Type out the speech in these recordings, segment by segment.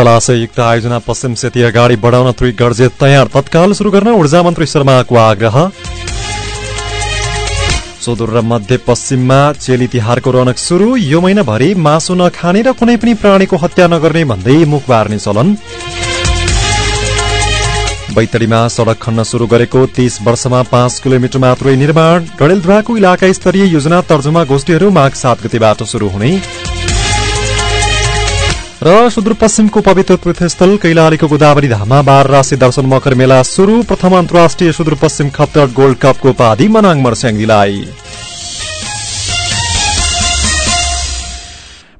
जलाशययुक्त आयोजना पश्चिम सेती अगाडि बढाउन त्रुई गर्जे तयार। तत्काल शुरू गर्न ऊर्जा मन्त्री शर्माको आग्रह। सुदूर र मध्य पश्चिममा चेली तिहारको रौनक शुरू यो महिनाभरि मासु नखाने र कुनै पनि प्राणीको हत्या नगर्ने भन्दै मुख बार्ने चलन। बैतडीमा सड़क खन्न शुरू गरेको तीस वर्षमा पाँच किलोमिटर मात्रै निर्माण। डडेलधुवाको इलाका स्तरीय योजना तर्जुमा गोष्ठीहरू माघ सात गतिबाट शुरू हुने। र सुदूरपश्चिमको पवित्र तीर्थस्थल कैलालीको गोदावरी धाममा बाह्र राशि दर्शन मकर मेला शुरू प्रथम अन्तर्राष्ट्रिय सुदूरपश्चिम खप्तर गोल्ड कपको उपाधि मनाङ मर्स्याङदीलाई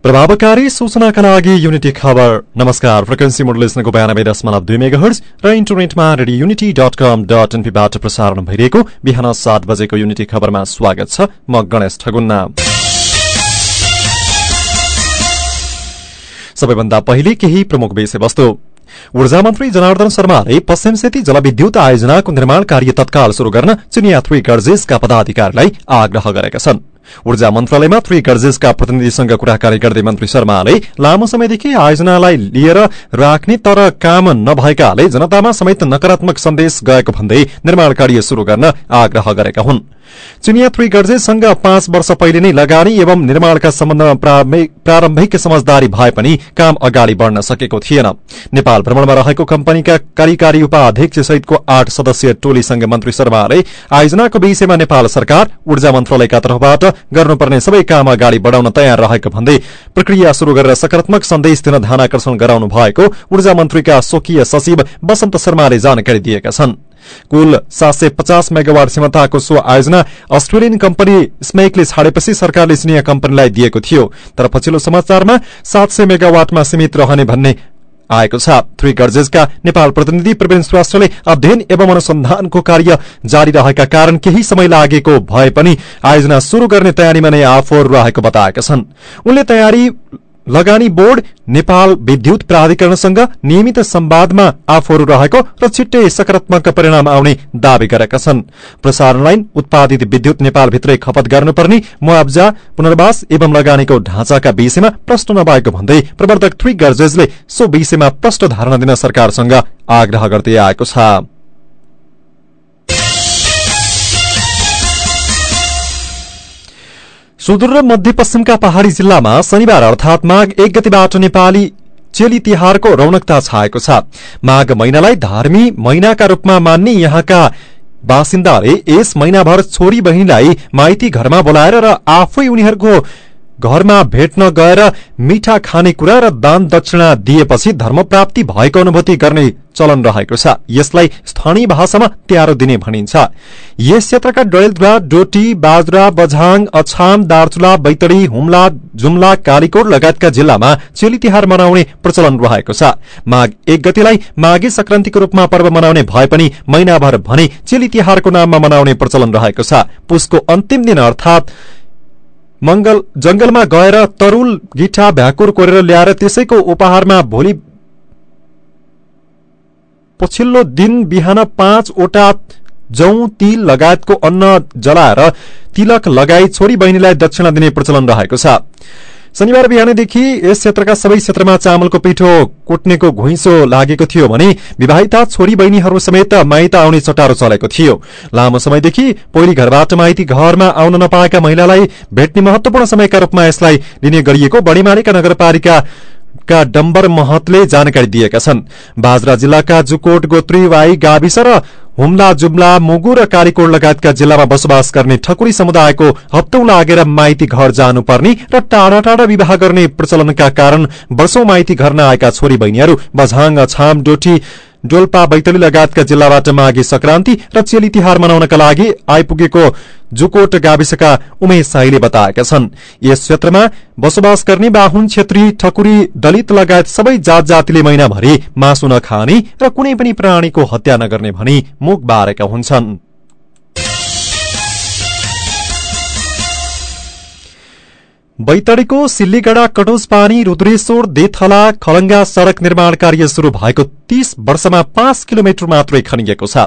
प्रभावकारी सूचनाका लागि युनिटी खबर। नमस्कार फ्रिक्वेन्सी मोडुलेसनको बयानब्बे दशमलव दुई मेगा हर्ज र इन्टरनेटमा radio unity dot com dot एनपीबाट प्रसारण भइरहेको बिहान सात बजेको युनिटी खबरमा स्वागत छ म गणेश ठगुन्ना। सबैभन्दा पहिले केही प्रमुख विषयवस्तु। ऊर्जा मन्त्री जनार्दन शर्माले पश्चिम सेती जलविद्युत आयोजनाको निर्माण कार्य तत्काल शुरू गर्न चुनिया थ्री गर्जेसका पदाधिकारीलाई आग्रह गरेका छन्। ऊर्जा मन्त्रालयमा थ्री गर्जेसका प्रतिनिधिसँग कुराकानी गर्दै मन्त्री शर्माले लामो समयदेखि आयोजनालाई लिएर राख्ने तर काम नभएकाले जनतामा समेत नकारात्मक सन्देश गएको भन्दै निर्माण कार्य शुरू गर्न आग्रह गरेका हुन्। चुनिया थ्री गर्जेससँग पाँच वर्ष पहिले नै लगानी एवं निर्माणका सम्बन्धमा प्रारम्भिक समझदारी भए पनि काम अगाडि बढ़न सकेको थिएन। नेपाल भ्रमणमा रहेको कम्पनीका कार्यकारी उपाध्यक्ष सहितको आठ सदस्यीय टोलीसँग मन्त्री शर्माले आयोजनाको विषयमा नेपाल सरकार ऊर्जा मन्त्रालयका तर्फबाट गर्नुपर्ने सबै काम अगाडि बढ़ाउन तयार रहेको भन्दै प्रक्रिया शुरू गरेर सकारात्मक सन्देश दिन ध्यान आकर्षण गराउनु भएको ऊर्जा मन्त्रीका स्वकीय सचिव वसन्त शर्माले जानकारी दिएका छन्। कुल सात सय पचास मेगावाट क्षमताको सो आयोजना अस्ट्रेलियन कम्पनी स्मेकले छाडेपछि सरकारले चिनिया कम्पनीलाई दिएको थियो। तर पछिल्लो समाचारमा सात सय मेगावाटमा सीमित रहने भन्ने आएको छ। थ्री गर्जेसका नेपाल प्रतिनिधि प्रवीण श्रेष्ठले अध्ययन एवं अनुसन्धानको कार्य जारी रहेका कारण केही समय लागेको भए पनि आयोजना शुरू गर्ने तयारीमा नै आफूहरू रहेको बताएका छन्। उनले तयारी लगानी बोर्ड नेपाल विद्युत प्राधिकरणसँग नियमित संवादमा आफूहरू रहेको र छिट्टै सकारात्मक परिणाम आउने दावी गरेका छन्। प्रसारण लाइन उत्पादित विद्युत नेपालभित्रै खपत गर्नुपर्ने मुआवजा पुनर्वास एवं लगानीको ढाँचाका विषयमा प्रश्न नभएको भन्दै प्रवर्तक थ्री गर्जेजले सो विषयमा प्रष्ट धारणा दिन सरकारसँग आग्रह गर्दै आएको छ। सुदूर र मध्यपश्चिमका पहाड़ी जिल्लामा शनिबार अर्थात माघ एक गतिबाट नेपाली चेली तिहारको रौनकता छाएको छ। माघ महिनालाई धार्मी महिनाका रूपमा मान्ने यहाँका बासिन्दाले यस महिनाभर छोरी बहिनीलाई माइती घरमा बोलाएर र आफै उनीहरूको घरमा भेट्न गएर मिठा खानेकुरा र दान दक्षिणा दिएपछि धर्मप्राप्ति भएको अनुभूति गर्ने चलन रहेको छ। यसलाई स्थानीय भाषामा त्यारो दिने भनिन्छ। यस क्षेत्रका डडेलधुवा डोटी बाजुरा बझाङ अछाम दार्चुला बैतडी हुम्ला जुम्ला कालीकोट लगायतका जिल्लामा चेली तिहार मनाउने प्रचलन रहेको छ। माघ एक गतिलाई माघे संक्रान्तिको रूपमा पर्व मनाउने भए पनि महिनाभर भने चेली तिहारको नाममा मनाउने प्रचलन रहेको छ। पुसको अन्तिम दिन अर्थात जंगलमा गएर तरूल गिठा भ्याकुर कोरेर ल्याएर त्यसैको उपहारमा भोलि पछिल्लो दिन बिहान पाँचवटा जौ तिल लगायतको अन्न जलाएर तिलक लगाई छोरी बहिनीलाई दक्षिणा दिने प्रचलन रहेको छ। शनिबार बिहानैदेखि यस क्षेत्रका सबै क्षेत्रमा चामलको पिठो कुट्नेको घुइँसो लागेको थियो भने विवाहिता छोरी बहिनीहरू समेत माइत आउने चटारो चलेको थियो। लामो समयदेखि पहिली घरबाट माइती घरमा आउन नपाएका महिलालाई भेट्ने महत्वपूर्ण समयका रूपमा यसलाई लिने गरिएको बढीमारीका नगरपालिका का डम्बर महतले जानकारी दिएका छन्। बाजरा जिल्लाका जुकोट गोत्री वाई गाविस र हुम्ला जुम्ला मुगु र कालीकोट लगायतका जिल्लामा बसोबास गर्ने ठकुरी समुदायको हप्तौं लागेर माइती घर जानुपर्ने र टाढा टाढा विवाह गर्ने प्रचलनका कारण वर्षौं माइती घर नआएका छोरी बहिनीहरू बझाङ छाम डोटी डोल्पा बैतली लगायतका जिल्लाबाट माघे संक्रान्ति र चेली तिहार मनाउनका लागि आइपुगेको जुकोट गाविसका उमेश साईले बताएका छन्। यस क्षेत्रमा बसोबास गर्ने बाहुन छेत्री ठकुरी दलित लगायत सबै जात जातिले महिनाभरि मासु नखाने र कुनै पनि प्राणीको हत्या नगर्ने भनी मुख बारेका हुन्छन्। बैतडीको सिल्लीगढा कटोज पानी रुद्रेश्वर देथला खलंगा सड़क निर्माण कार्य शुरू भएको तीस वर्षमा पाँच किलोमिटर मात्रै खनिएको छ।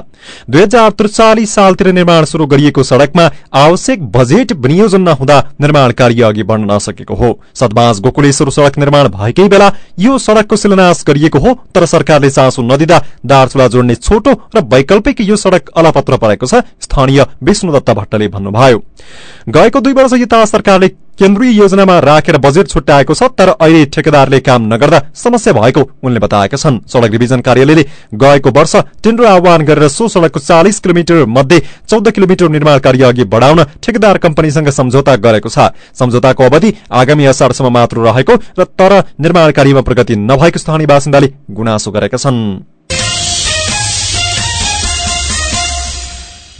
दुई हजार त्रिचालिस सालतिर निर्माण शुरू गरिएको सड़कमा आवश्यक बजेट विनियोजन नहुँदा निर्माण कार्य अघि बढ़न नसकेको हो। सदमाज गोकुलेश्वर सड़क निर्माण भएकै बेला यो सड़कको शिलान्यास गरिएको हो तर सरकारले चासो नदिँदा दार्चुला जोड्ने छोटो र वैकल्पिक यो सड़क अलपत्र परेको छ स्थानीय विष्णुदत्त भट्टले भन्नुभयो। गएको दुई वर्ष यता सरकारले केन्द्रीय योजनामा राखेर बजेट छुट्याएको छ तर अहिले ठेकेदारले काम नगर्दा समस्या भएको उनले बताएका छन्। सड़क डिभिजन कार्यालयले गएको वर्ष टेन्डर आह्वान गरेर सो सड़कको चालिस किलोमिटर मध्ये चौध किलोमिटर निर्माण कार्य अघि बढ़ाउन ठेकेदार कम्पनीसँग सम्झौता गरेको छ। सम्झौताको अवधि आगामी असारसम्म मात्र रहेको र तर निर्माण कार्यमा प्रगति नभएको स्थानीय बासिन्दाले गुनासो गरेका छन्।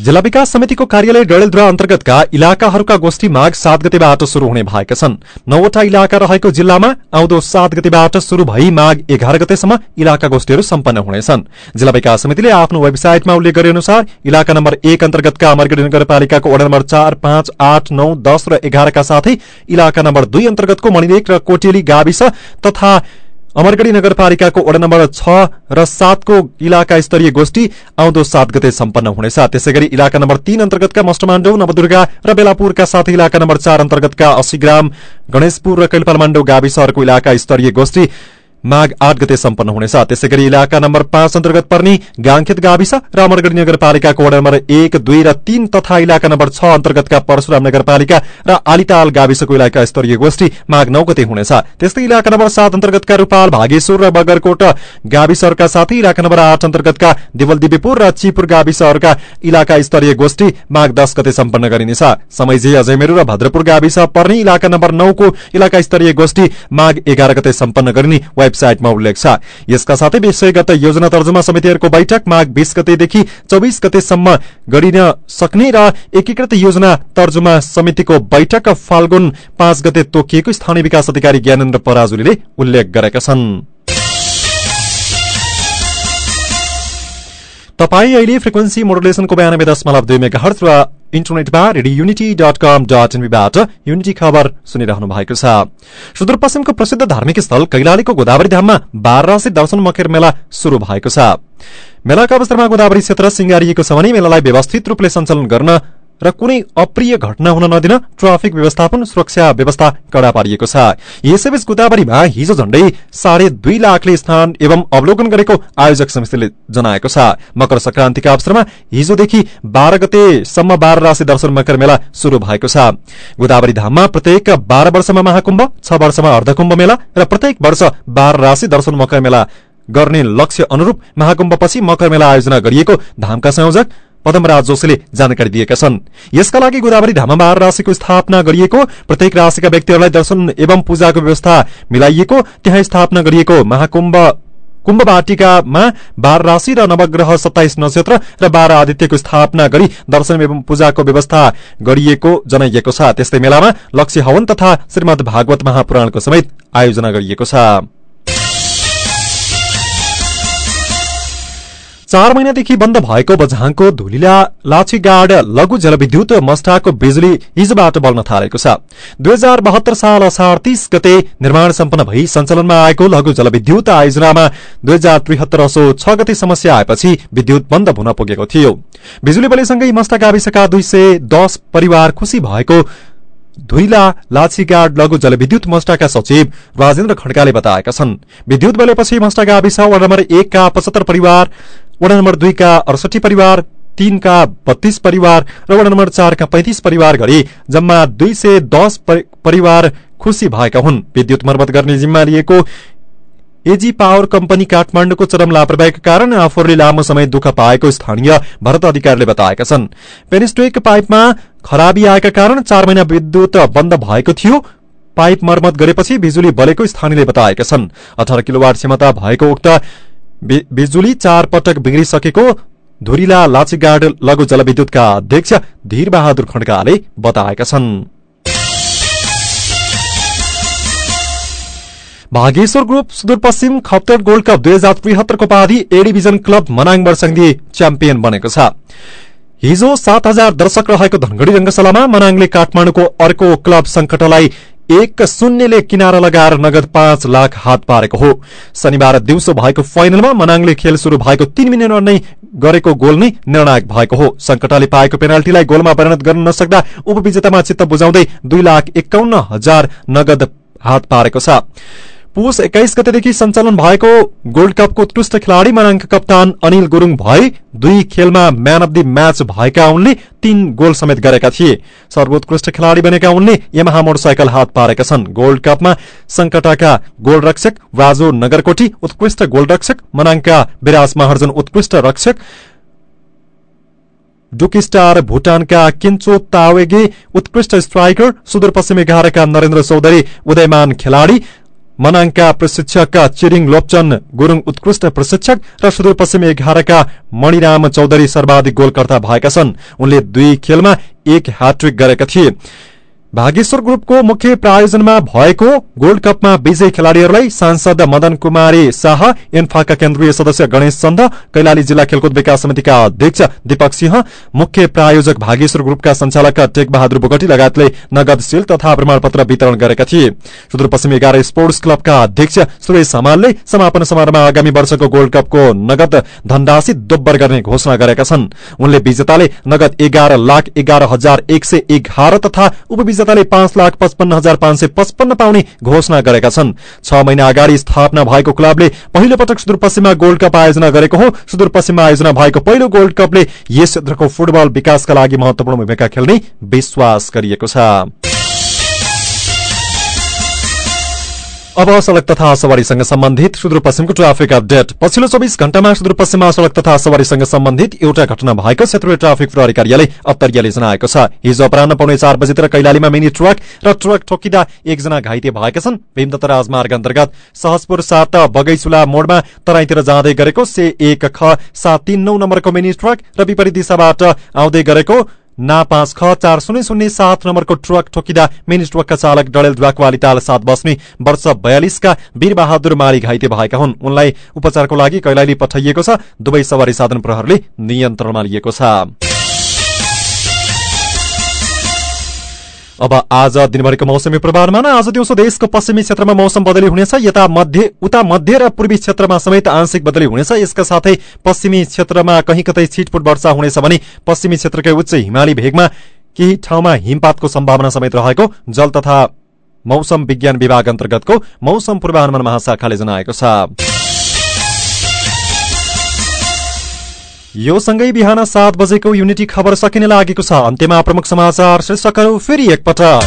जिल्ला विकास समितिको कार्यालय डडेलधुरा अन्तर्गतका इलाकाहरूका गोष्ठी माघ सात गतेबाट शुरू हुने भएका छन्। नौवटा इलाका रहेको जिल्लामा आउँदो सात गतेबाट शुरू भई माघ एघार गतेसम्म इलाका गोष्ठीहरू सम्पन्न हुनेछन्। जिल्ला विकास समितिले आफ्नो वेबसाइटमा उल्लेख गरे अनुसार इलाका नम्बर एक अन्तर्गतका अमरगढ़ी नगरपालिकाको वडा नम्बर चार पाँच आठ नौ दश र एघारका साथै इलाका नम्बर दुई अन्तर्गतको मणिदेक र कोटेली गाविस तथा अमरगढ़ी नगरपालिकाको वडा नम्बर छ र सातको इलाका स्तरीय गोष्ठी आउँदो सात गते सम्पन्न हुनेछ। त्यसै गरी इलाका नम्बर तीन अन्तर्गतका मष्टमाण्डौ नवदुर्गा र बेलापुरका साथै इलाका नम्बर चार अन्तर्गतका अस्सीग्राम गणेशपुर र कैलपालमाण्डौ गाविसहरूको इलाका स्तरीय गोष्ठी माघ आठ गते सम्पन्न हुनेछ त्यसै गरी इलाका नम्बर पाँच अन्तर्गत पर्ने गाङखेत गाविस र अमरगढ़ी नगरपालिकाको वडा नम्बर एक दुई र तीन तथा इलाका नम्बर छ अन्तर्गतका परशुराम नगरपालिका र आलिताल गाविसको इलाका स्तरीय गोष्ठी माघ नौ गते हुनेछ। त्यस्तै इलाका नम्बर सात अन्तर्गतका रूपाल भागेश्वर र बगरकोट गाविसहरूका साथै इलाका नम्बर आठ अन्तर्गतका देवल दिव्यपुर र चिपुर गाविसहरूका इलाका स्तरीय गोष्ठी माघ दश गते सम्पन्न गरिनेछ। समयजी अजयमेरू र भद्रपुर गाविस पर्ने इलाका नम्बर नौको इलाका स्तरीय गोष्ठी माघ एघार गते सम्पन्न गरिने वेबसाइटमा उल्लेख छ। यसका साथै विषयगत योजना तर्जुमा समितिहरूको बैठक माघ बीस गतेदेखि चौबिस गतेसम्म गरिन सक्ने र एकीकृत योजना तर्जुमा समितिको बैठक फाल्गुन पाँच गते तोकिएको स्थानीय विकास अधिकारी ज्ञानेन्द्र पराजुलीले उल्लेख गरेका छन्। तपाई अहिले फ्रिक्वेन्सी मोडुलेसनको बयानब्बे दशमलव दुई मेगा हर्च र इन्टरनेटमा radio unity dot com dot एनबीबाट unity खबर सुनिरहनु भएको छ। सुदूरपश्चिमको प्रसिद्ध धार्मिक स्थल कैलालीको गोदावरी धाममा बाह्रराशि दर्शन मकेर मेला शुरू भएको छ। मेलाको अवसरमा गोदावरी क्षेत्र सिंगारिएको छ भने मेलालाई व्यवस्थित रूपले सञ्चालन गर्न र कुनै अप्रिय घटना हुन नदिन ट्राफिक व्यवस्थापन सुरक्षा व्यवस्था कड़ा पारिएको छ। यसैबीच गोदावरीमा हिजो झण्डै साढे दुई लाखले स्नान एवं अवलोकन गरेको आयोजक समितिले जनाएको छ। मकर संक्रान्तिका अवसरमा हिजोदेखि बाह्र गतेसम्म बाह्र राशि दर्शन मकर मेला शुरू भएको छ। गोदावरी धाममा प्रत्येक बाह्र वर्षमा महाकुम्भ छ वर्षमा अर्धकुम्भ मेला र प्रत्येक वर्ष बाह्र राशि दर्शन मकर मेला गर्ने लक्ष्य अनुरूप महाकुम्भपछि मकर मेला आयोजना गरिएको धामका संयोजक पदमराज जोशीले जानकारी दिएका छन्। यसका लागि गोदावरी धाममा बाह्र राशिको स्थापना गरिएको प्रत्येक राशिका व्यक्तिहरूलाई दर्शन एवं पूजाको व्यवस्था मिलाइएको त्यहाँ स्थापना गरिएको महाकुम्भ कुम्भ वाटिकामा राशि र नवग्रह सत्ताइस नक्षत्र र बाह्र आदित्यको स्थापना गरी दर्शन एवं पूजाको व्यवस्था गरिएको जनाइएको छ। त्यस्तै मेलामा लक्ष्य हवन तथा श्रीमद भागवत महापुराणको समेत आयोजना गरिएको छ। चार महिनादेखि बन्द भएको बझाङको धुलिला लाछीगाड लघु जलविद्युत मस्टाको बिजुली हिजोबाट बल्न थालेको छ। दुई हजार बहत्तर साल असार तीस गते निर्माण सम्पन्न भई सञ्चालनमा आएको लघु जलविद्युत आयोजनामा दुई हजार त्रिहत्तर असो छ गते समस्या आएपछि विद्युत बन्द हुन पुगेको थियो। बिजुली बलिसँगै मस्टा गाविसका दुई सय दस परिवार खुशी भएको धुइला लाछीगाड लघु जलविद्युत मस्टाका सचिव राजेन्द्र खड्काले बताएका छन्। विद्युत बलेपछि मस्टा गाविस वार्ड नम्बर एकका पचहत्तर परिवार वडा नम्बर दुईका अडसठी परिवार तीनका बत्तीस परिवार र वडा नम्बर चारका पैंतिस परिवार गरी जम्मा दुई सय दस परिवार खुशी भएका हुन्। विद्युत मर्मत गर्ने जिम्मा लिएको एजी पावर कम्पनी काठमाडौँको चरम लापरवाहीका कारण आफूहरूले लामो समय दुःख पाएको स्थानीय भरत अधिकारीले बताएका छन्। पेनिस्टोक पाइपमा खराबी आएका कारण चार महिना विद्युत बन्द भएको थियो। पाइप मर्मत गरेपछि बिजुली बलेको स्थानीयले बताएका छन्। अठार किलोवाट क्षमता भएको उक्त बिजुली चार पटक बिग्रिसकेको धुरीला लाचीगाड लघु जलविद्युतका अध्यक्ष धीर बहादुर खड्काले बताएका छन्। Bhageshwar group Sudurpashchim Khaptad gold cup दुई हजार त्रिहत्तरको उपाधि ए डिभिजन क्लब मनाङ वर्सङ्गी च्याम्पियन बनेको छ। हिजो सात हजार दर्शक रहेको धनगढ़ी रंगशालामा मनाङले काठमाडौँको अर्को क्लब संकटलाई एक शून्यले किनारा लगाएर नगद पाँच लाख हात पारेको हो। शनिबार दिउँसो भएको फाइनलमा मनाङले खेल शुरू भएको तीन मिनट नै गरेको गोल नै निर्णायक भएको हो। संकटाले पाएको पेनाल्टीलाई गोलमा परिणत गर्न नसक्दा उपविजेतामा चित्त बुझाउँदै दुई लाख एकाउन्न हजार नगद हात पारेको छ। पुष एक्काइस गतेदेखि सञ्चालन भएको गोल्ड कपको उत्कृष्ट खेलाड़ी मनाङका कप्तान अनिल गुरूङ भए दुई खेलमा म्यान अफ द म्याच भएका उनले तीन गोल समेत गरेका थिए। सर्वोत्कृष्ट खेलाड़ी बनेका उनले यमहा मोटरसाइकल हात पारेका छन्। गोल्ड कपमा संकटाका गोलरक्षक राजो नगरकोटी उत्कृष्ट गोलरक्षक मनाङका विराज महर्जन उत्कृष्ट रक्षक डुकिस्टार भूटानका किन्चो तावेगे उत्कृष्ट स्ट्राइकर सुदूरपश्चिम एघारका नरेन्द्र चौधरी उदयमान खेलाड़ी मनाङका प्रशिक्षक चिरिङ लोप्चन गुरूङ उत्कृष्ट प्रशिक्षक र सुदूरपश्चिम एघारका मणिराम चौधरी सर्वाधिक गोलकर्ता भएका छन् उनले दुई खेलमा एक ह्याट्रिक गरेका थिए भागेश्वर ग्रुपको मुख्य प्रायोजनमा भएको गोल्ड कपमा विजयी खेलाड़ीहरूलाई सांसद मदन कुमारी शाह इन्फाका केन्द्रीय सदस्य गणेश चन्द कैलाली जिल्ला खेलकुद विकास समितिका अध्यक्ष दीपक सिंह मुख्य प्रायोजक भागेश्वर ग्रुपका संचालक टेक बहादुर बोगटी लगायतले नगद शिल तथा प्रमाणपत्र वितरण गरेका थिए। सुदूरपश्चिम एघार स्पोर्ट्स क्लबका अध्यक्ष सुरेश हमालले समापन समारोहमा आगामी वर्षको गोल्ड कपको नगद धनराशि दोब्बर गर्ने घोषणा गरेका छन्। उनले विजेताले नगद एघार लाख एघार हजार एक सय एघार तथा उपविजेता विजेताले पाँच लाख पचपन्न हजार पाँच सय पचपन्न पाउने घोषणा गरेका छन्। छ महिना अगाडि स्थापना भएको क्लबले पहिलो पटक सुदूरपश्चिममा गोल्ड कप आयोजना गरेको हो। सुदूरपश्चिममा आयोजना भएको पहिलो गोल्ड कपले यस क्षेत्रको फुटबल विकासका लागि महत्वपूर्ण भूमिका खेल्ने विश्वास गरिएको छ। अब सड़क तथा सवारीसँग सम्बन्धित सुदूरपश्चिमको ट्राफिक अपडेट। पछिल्लो चौबिस घण्टामा सुदूरपश्चिममा सड़क तथा सवारीसँग सम्बन्धित एउटा घटना भएको क्षेत्रीय ट्राफिक प्रहरी कार्यालय अत्तरियाले जनाएको छ। हिजो अपरान्न पौने चार बजीतिर कैलालीमा मिनी ट्रक र ट्रक ठोकिँदा एकजना घाइते भएका छन्। भीमदत्त राजमार्ग अन्तर्गत सहजपुर सात बगैचुला मोडमा तराईतिर जाँदै गरेको से एक ख सात तीन नौ नम्बरको मिनी ट्रक र विपरीत दिशाबाट आउँदै गरेको ना पाँच ख चार शून्य शून्य सात नम्बरको ट्रक ठोकिँदा मिनी ट्रकका चालक डडेल द्वाकवाली ताल सात बस्ने वर्ष बयालिसका वीरबहादुर माली घाइते भएका हुन्। उनलाई उपचारको लागि कैलाली पठाइएको छ। दुवै सवारी साधन प्रहरले नियन्त्रणमा लिएको छ। अब आज दिनभरिको मौसमी पूर्वानुमान आज दिउँसो देशको पश्चिमी क्षेत्रमा मौसम बदली हुनेछ यता मध्य उता मध्य र पूर्वी क्षेत्रमा समेत आंशिक बदली हुनेछ। यसका साथै पश्चिमी क्षेत्रमा कहीँ कतै छिटपुट वर्षा हुनेछ भने पश्चिमी क्षेत्रकै उच्च हिमाली भेगमा केही ठाउँमा हिमपातको सम्भावना समेत रहेको जल तथा मौसम विज्ञान विभाग अन्तर्गतको मौसम पूर्वानुमान महाशाखाले जनाएको छ। यो सँगै बिहान सात बजेको युनिटी खबर सकिने लागेको छ। अन्त्यमा प्रमुख समाचार शीर्षकहरू फेरि एकपटक।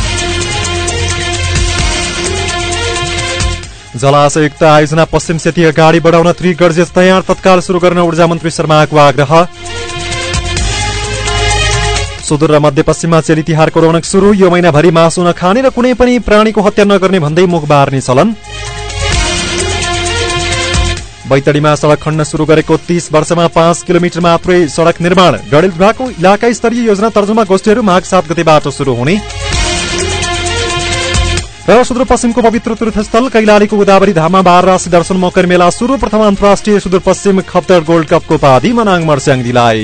जलाशयुक्त आयोजना पश्चिम सेती अगाडि बढाउन त्रिगर्जेस तयार तत्काल शुरू गर्न ऊर्जा मन्त्री शर्माको आग्रह। सुदूर र मध्यपश्चिममा चेली तिहारको रौनक शुरू यो महिनाभरि मासु नखाने र कुनै पनि प्राणीको हत्या नगर्ने भन्दै मुख बार्ने चलन। बैतडीमा सड़क खण्ड शुरू गरेको तीस वर्षमा पाँच किलोमिटर मात्रै सड़क निर्माण। डडेलधुराको इलाका स्तरीय योजना तर्जुमा गोष्ठीहरू माघ सात गतिबाट शुरू हुने। र सुदूरपश्चिमको पवित्र तीर्थस्थल कैलालीको गोदावरी धाममा बाह्र राशि दर्शन मकर मेला शुरू प्रथम अन्तर्राष्ट्रिय सुदूरपश्चिम खप्तर गोल्ड कपको उपाधि मनाङ मर्स्याङदीलाई